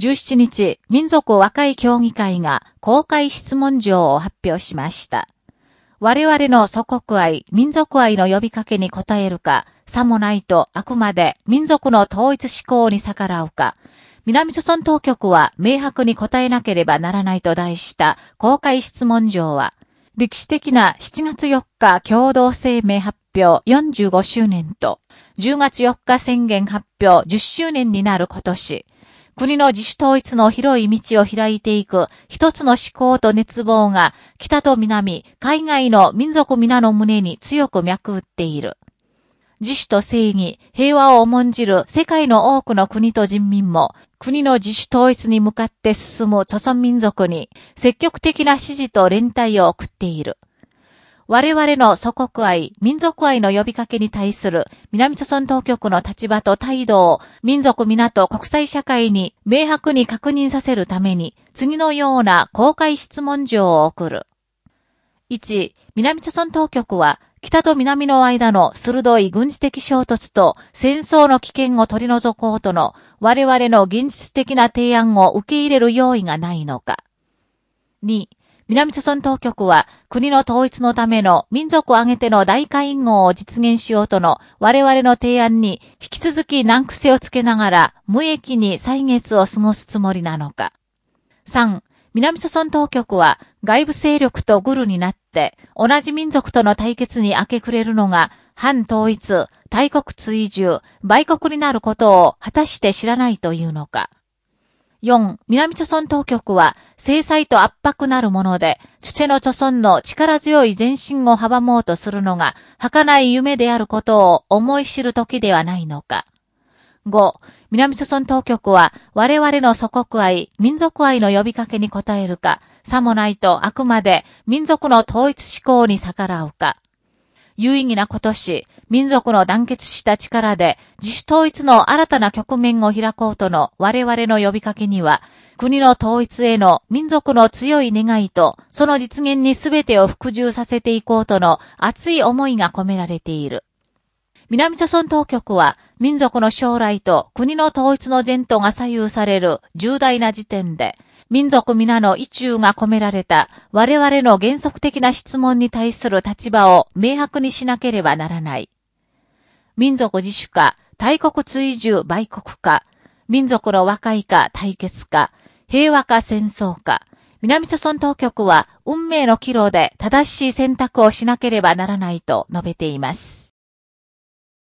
17日、民族和解協議会が公開質問状を発表しました。我々の祖国愛、民族愛の呼びかけに応えるか、さもないとあくまで民族の統一思考に逆らうか、南朝村当局は明白に答えなければならないと題した公開質問状は、歴史的な7月4日共同声明発表45周年と、10月4日宣言発表10周年になる今年、国の自主統一の広い道を開いていく一つの思考と熱望が北と南、海外の民族皆の胸に強く脈打っている。自主と正義、平和を重んじる世界の多くの国と人民も、国の自主統一に向かって進む著存民族に積極的な支持と連帯を送っている。我々の祖国愛、民族愛の呼びかけに対する南朝村当局の立場と態度を民族皆と国際社会に明白に確認させるために次のような公開質問状を送る。1、南朝村当局は北と南の間の鋭い軍事的衝突と戦争の危険を取り除こうとの我々の現実的な提案を受け入れる用意がないのか。2、南朝村当局は国の統一のための民族を挙げての大会合を実現しようとの我々の提案に引き続き難癖をつけながら無益に歳月を過ごすつもりなのか。3、南朝村当局は外部勢力とグルになって同じ民族との対決に明け暮れるのが反統一、大国追従、売国になることを果たして知らないというのか。4、南朝村当局は制裁と圧迫なるもので、チチェの朝村の力強い前進を阻もうとするのが儚い夢であることを思い知る時ではないのか。5、南朝村当局は我々の祖国愛、民族愛の呼びかけに応えるか、さもないとあくまで民族の統一思考に逆らうか。有意義な今年、民族の団結した力で自主統一の新たな局面を開こうとの我々の呼びかけには、国の統一への民族の強い願いと、その実現に全てを服従させていこうとの熱い思いが込められている。南朝村当局は、民族の将来と国の統一の前途が左右される重大な時点で、民族皆の意中が込められた我々の原則的な質問に対する立場を明白にしなければならない。民族自主化、大国追従売国化、民族の和解化対決化、平和化戦争化、南朝村当局は運命の岐路で正しい選択をしなければならないと述べています。